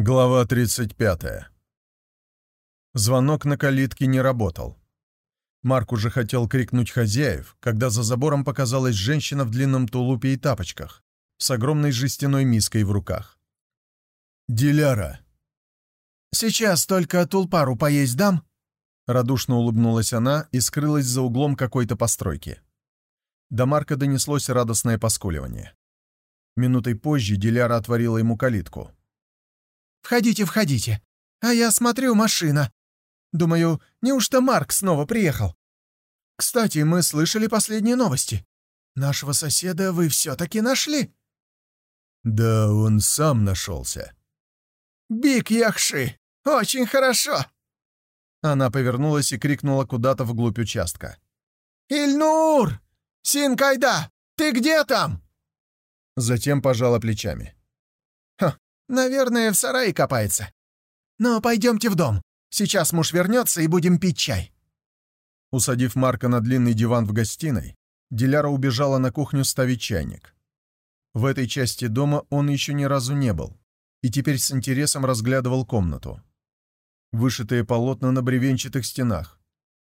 Глава 35. Звонок на калитке не работал. Марк уже хотел крикнуть хозяев, когда за забором показалась женщина в длинном тулупе и тапочках, с огромной жестяной миской в руках. «Диляра!» «Сейчас только тулпару поесть дам?» Радушно улыбнулась она и скрылась за углом какой-то постройки. До Марка донеслось радостное поскуливание. Минутой позже Диляра отворила ему калитку. «Входите, входите. А я смотрю, машина. Думаю, неужто Марк снова приехал? Кстати, мы слышали последние новости. Нашего соседа вы все-таки нашли?» «Да он сам нашелся». «Биг Яхши! Очень хорошо!» Она повернулась и крикнула куда-то вглубь участка. «Ильнур! Синкайда! Ты где там?» Затем пожала плечами. Наверное, в сарае копается. Но пойдемте в дом. Сейчас муж вернется, и будем пить чай». Усадив Марка на длинный диван в гостиной, Диляра убежала на кухню ставить чайник. В этой части дома он еще ни разу не был, и теперь с интересом разглядывал комнату. Вышитые полотна на бревенчатых стенах,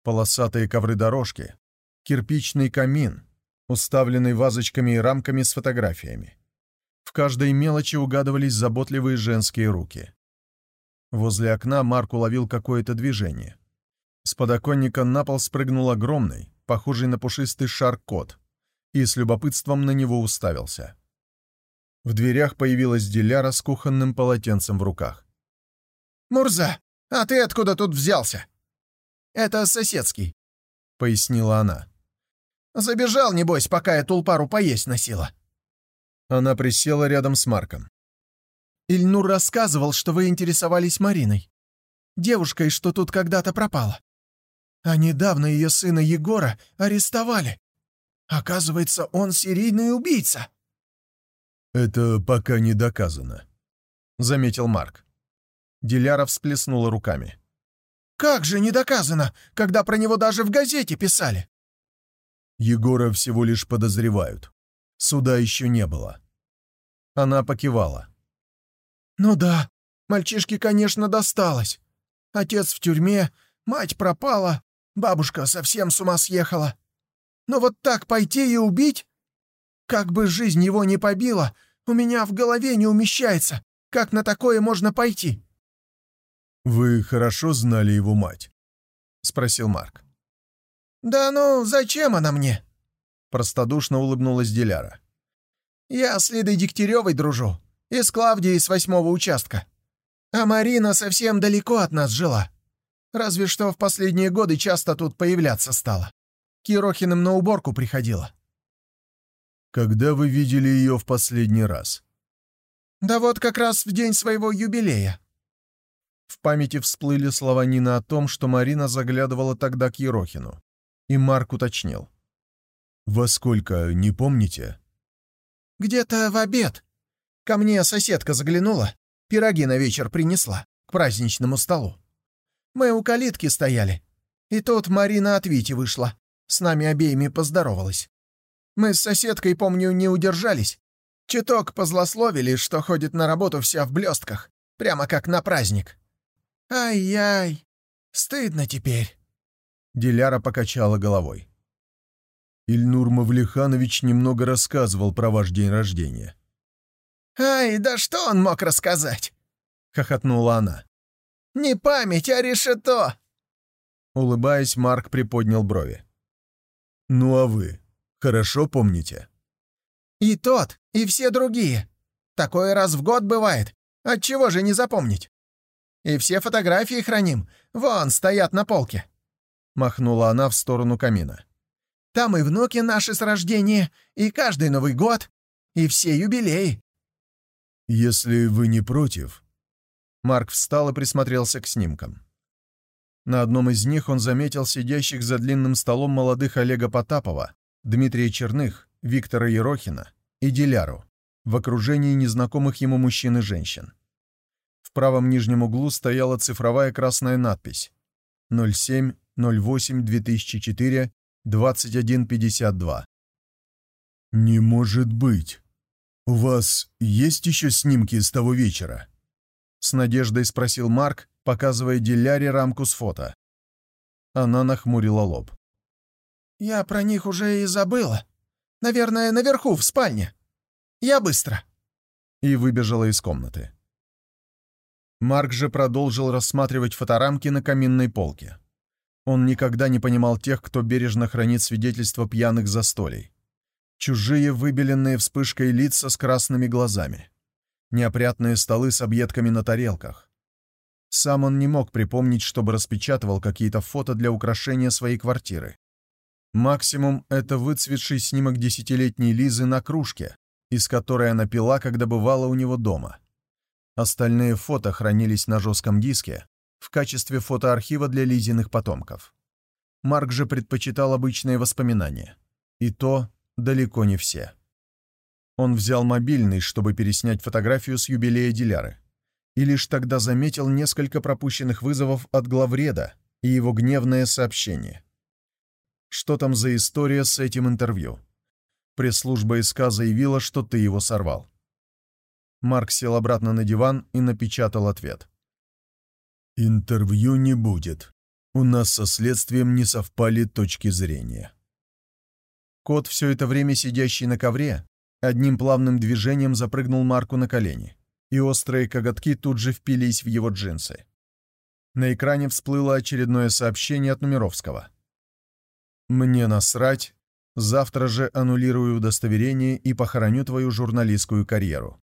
полосатые ковры-дорожки, кирпичный камин, уставленный вазочками и рамками с фотографиями. В каждой мелочи угадывались заботливые женские руки. Возле окна Марк уловил какое-то движение. С подоконника на пол спрыгнул огромный, похожий на пушистый шар кот, и с любопытством на него уставился. В дверях появилась Диляра с кухонным полотенцем в руках. «Мурза, а ты откуда тут взялся?» «Это соседский», — пояснила она. «Забежал, небось, пока я тулпару поесть носила». Она присела рядом с Марком. «Ильнур рассказывал, что вы интересовались Мариной. Девушкой, что тут когда-то пропала. А недавно ее сына Егора арестовали. Оказывается, он серийный убийца». «Это пока не доказано», — заметил Марк. Диляра всплеснула руками. «Как же не доказано, когда про него даже в газете писали?» Егора всего лишь подозревают. Суда еще не было. Она покивала. «Ну да, мальчишке, конечно, досталось. Отец в тюрьме, мать пропала, бабушка совсем с ума съехала. Но вот так пойти и убить? Как бы жизнь его не побила, у меня в голове не умещается. Как на такое можно пойти?» «Вы хорошо знали его мать?» — спросил Марк. «Да ну, зачем она мне?» Простодушно улыбнулась Диляра. «Я с Лидой Дегтяревой дружу. И с Клавдией с восьмого участка. А Марина совсем далеко от нас жила. Разве что в последние годы часто тут появляться стала. К Ерохиным на уборку приходила». «Когда вы видели ее в последний раз?» «Да вот как раз в день своего юбилея». В памяти всплыли слова Нины о том, что Марина заглядывала тогда к Ерохину. И Марк уточнил. «Во сколько, не помните?» «Где-то в обед. Ко мне соседка заглянула, пироги на вечер принесла, к праздничному столу. Мы у калитки стояли, и тут Марина от Вити вышла, с нами обеими поздоровалась. Мы с соседкой, помню, не удержались. Чуток позлословили, что ходит на работу вся в блестках, прямо как на праздник. Ай-яй, стыдно теперь». Диляра покачала головой. Ильнур Мавлиханович немного рассказывал про ваш день рождения. «Ай, да что он мог рассказать?» — хохотнула она. «Не память, а решето!» Улыбаясь, Марк приподнял брови. «Ну а вы хорошо помните?» «И тот, и все другие. Такое раз в год бывает. Отчего же не запомнить? И все фотографии храним. Вон, стоят на полке». Махнула она в сторону камина. Там и внуки наши с рождения, и каждый Новый год, и все юбилеи». «Если вы не против...» Марк встал и присмотрелся к снимкам. На одном из них он заметил сидящих за длинным столом молодых Олега Потапова, Дмитрия Черных, Виктора Ерохина и Диляру в окружении незнакомых ему мужчин и женщин. В правом нижнем углу стояла цифровая красная надпись 07-08-2004 2152. «Не может быть! У вас есть еще снимки с того вечера?» С надеждой спросил Марк, показывая Диляре рамку с фото. Она нахмурила лоб. «Я про них уже и забыла. Наверное, наверху, в спальне. Я быстро». И выбежала из комнаты. Марк же продолжил рассматривать фоторамки на каминной полке. Он никогда не понимал тех, кто бережно хранит свидетельства пьяных застолий. Чужие, выбеленные вспышкой лица с красными глазами. Неопрятные столы с объедками на тарелках. Сам он не мог припомнить, чтобы распечатывал какие-то фото для украшения своей квартиры. Максимум — это выцветший снимок десятилетней Лизы на кружке, из которой она пила, когда бывала у него дома. Остальные фото хранились на жестком диске в качестве фотоархива для Лизиных потомков. Марк же предпочитал обычные воспоминания. И то далеко не все. Он взял мобильный, чтобы переснять фотографию с юбилея Диляры. И лишь тогда заметил несколько пропущенных вызовов от главреда и его гневное сообщение. Что там за история с этим интервью? Пресс-служба СК заявила, что ты его сорвал. Марк сел обратно на диван и напечатал ответ. «Интервью не будет. У нас со следствием не совпали точки зрения». Кот, все это время сидящий на ковре, одним плавным движением запрыгнул Марку на колени, и острые коготки тут же впились в его джинсы. На экране всплыло очередное сообщение от Нумеровского. «Мне насрать. Завтра же аннулирую удостоверение и похороню твою журналистскую карьеру.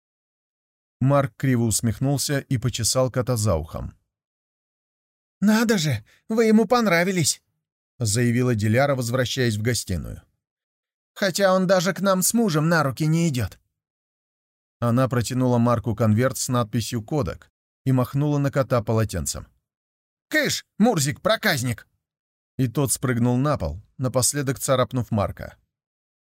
Марк криво усмехнулся и почесал кота за ухом. «Надо же, вы ему понравились!» — заявила Диляра, возвращаясь в гостиную. «Хотя он даже к нам с мужем на руки не идет». Она протянула Марку конверт с надписью «Кодек» и махнула на кота полотенцем. «Кыш, Мурзик, проказник!» И тот спрыгнул на пол, напоследок царапнув Марка.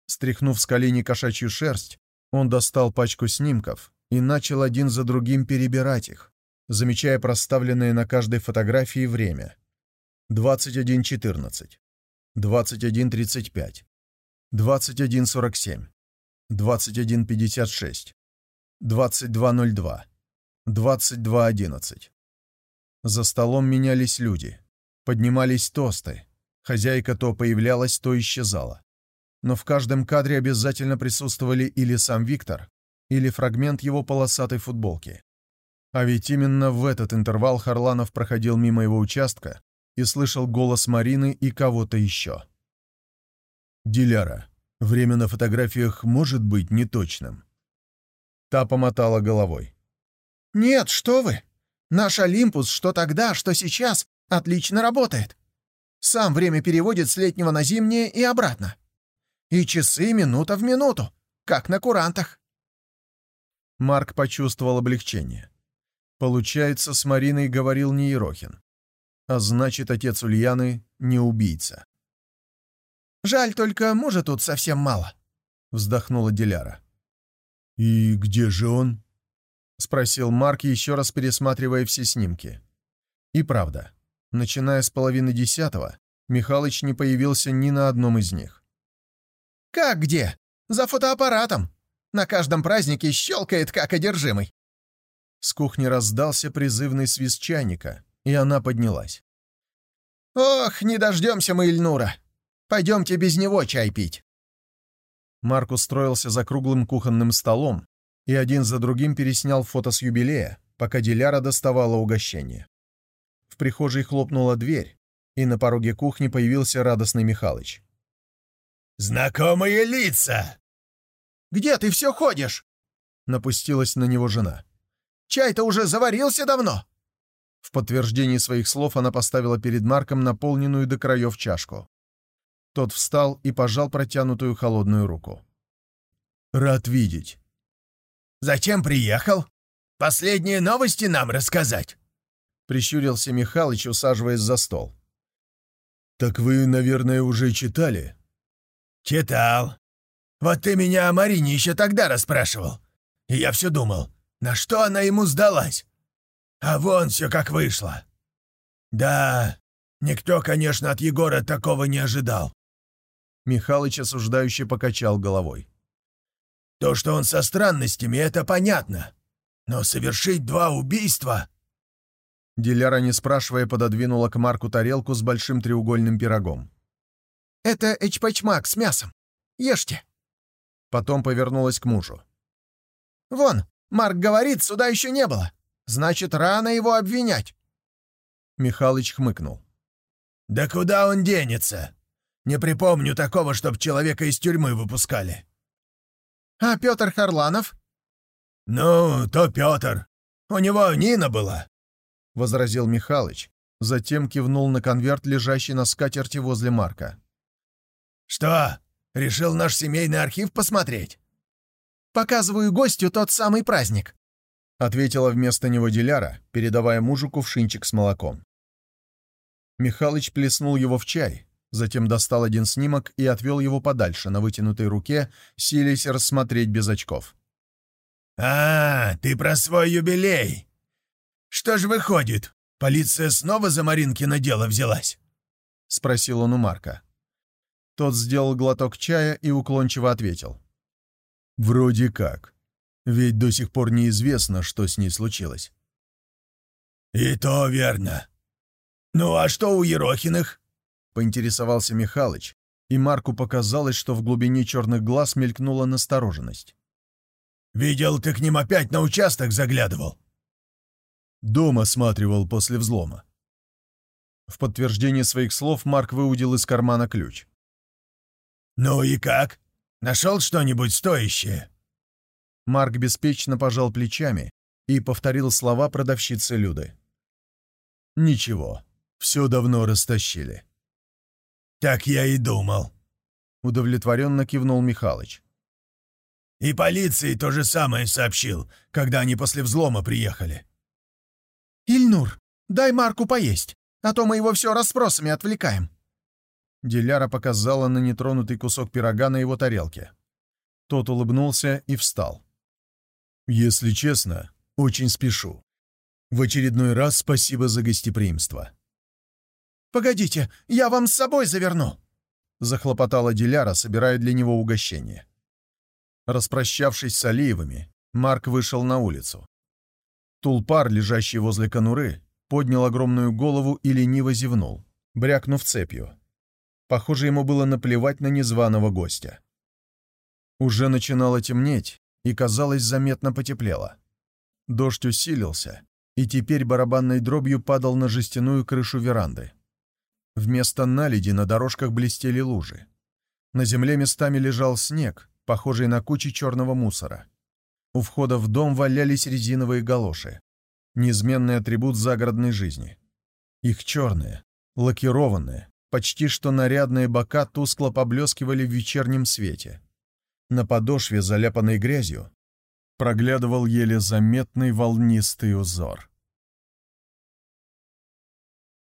Стряхнув с колени кошачью шерсть, он достал пачку снимков и начал один за другим перебирать их, замечая проставленное на каждой фотографии время. 21.14, 21.35, 21.47, 21.56, 22.02, 22.11. За столом менялись люди, поднимались тосты, хозяйка то появлялась, то исчезала. Но в каждом кадре обязательно присутствовали или сам Виктор, или фрагмент его полосатой футболки. А ведь именно в этот интервал Харланов проходил мимо его участка и слышал голос Марины и кого-то еще. «Диляра, время на фотографиях может быть неточным». Та помотала головой. «Нет, что вы! Наш Олимпус, что тогда, что сейчас, отлично работает. Сам время переводит с летнего на зимнее и обратно. И часы минута в минуту, как на курантах. Марк почувствовал облегчение. Получается, с Мариной говорил не Ерохин. А значит, отец Ульяны не убийца. «Жаль только, мужа тут совсем мало», — вздохнула Диляра. «И где же он?» — спросил Марк, еще раз пересматривая все снимки. И правда, начиная с половины десятого, Михалыч не появился ни на одном из них. «Как где? За фотоаппаратом!» На каждом празднике щелкает, как одержимый». С кухни раздался призывный свист чайника, и она поднялась. «Ох, не дождемся мы Ильнура! Пойдемте без него чай пить!» Марк устроился за круглым кухонным столом и один за другим переснял фото с юбилея, пока Диляра доставала угощение. В прихожей хлопнула дверь, и на пороге кухни появился радостный Михалыч. «Знакомые лица!» Где ты все ходишь?» Напустилась на него жена. «Чай-то уже заварился давно!» В подтверждении своих слов она поставила перед Марком наполненную до краев чашку. Тот встал и пожал протянутую холодную руку. «Рад видеть». «Зачем приехал? Последние новости нам рассказать?» Прищурился Михалыч, усаживаясь за стол. «Так вы, наверное, уже читали?» «Читал. Вот ты меня о Марине еще тогда расспрашивал. И я все думал, на что она ему сдалась. А вон все как вышло. Да, никто, конечно, от Егора такого не ожидал. Михалыч осуждающе покачал головой. То, что он со странностями, это понятно. Но совершить два убийства...» Диляра, не спрашивая, пододвинула к Марку тарелку с большим треугольным пирогом. «Это эчпачмак с мясом. Ешьте». Потом повернулась к мужу. «Вон, Марк говорит, суда еще не было. Значит, рано его обвинять». Михалыч хмыкнул. «Да куда он денется? Не припомню такого, чтоб человека из тюрьмы выпускали». «А Петр Харланов?» «Ну, то Петр. У него Нина была», — возразил Михалыч. Затем кивнул на конверт, лежащий на скатерти возле Марка. «Что, решил наш семейный архив посмотреть?» «Показываю гостю тот самый праздник», — ответила вместо него Диляра, передавая мужу кувшинчик с молоком. Михалыч плеснул его в чай, затем достал один снимок и отвел его подальше на вытянутой руке, силясь рассмотреть без очков. «А, ты про свой юбилей! Что ж выходит, полиция снова за Маринкино дело взялась?» — спросил он у Марка. Тот сделал глоток чая и уклончиво ответил. «Вроде как. Ведь до сих пор неизвестно, что с ней случилось». «И то верно. Ну а что у Ерохиных?» — поинтересовался Михалыч, и Марку показалось, что в глубине черных глаз мелькнула настороженность. «Видел, ты к ним опять на участок заглядывал?» «Дом осматривал после взлома». В подтверждение своих слов Марк выудил из кармана ключ. «Ну и как? Нашел что-нибудь стоящее?» Марк беспечно пожал плечами и повторил слова продавщицы Люды. «Ничего, все давно растащили». «Так я и думал», — удовлетворенно кивнул Михалыч. «И полиции то же самое сообщил, когда они после взлома приехали». «Ильнур, дай Марку поесть, а то мы его все расспросами отвлекаем». Диляра показала на нетронутый кусок пирога на его тарелке. Тот улыбнулся и встал. «Если честно, очень спешу. В очередной раз спасибо за гостеприимство». «Погодите, я вам с собой заверну!» — захлопотала Диляра, собирая для него угощение. Распрощавшись с Алиевыми, Марк вышел на улицу. Тулпар, лежащий возле конуры, поднял огромную голову и лениво зевнул, брякнув цепью. Похоже, ему было наплевать на незваного гостя. Уже начинало темнеть, и, казалось, заметно потеплело. Дождь усилился, и теперь барабанной дробью падал на жестяную крышу веранды. Вместо наледи на дорожках блестели лужи. На земле местами лежал снег, похожий на кучи черного мусора. У входа в дом валялись резиновые галоши. Неизменный атрибут загородной жизни. Их черные, лакированные, почти что нарядные бока тускло поблескивали в вечернем свете. На подошве, заляпанной грязью, проглядывал еле заметный волнистый узор.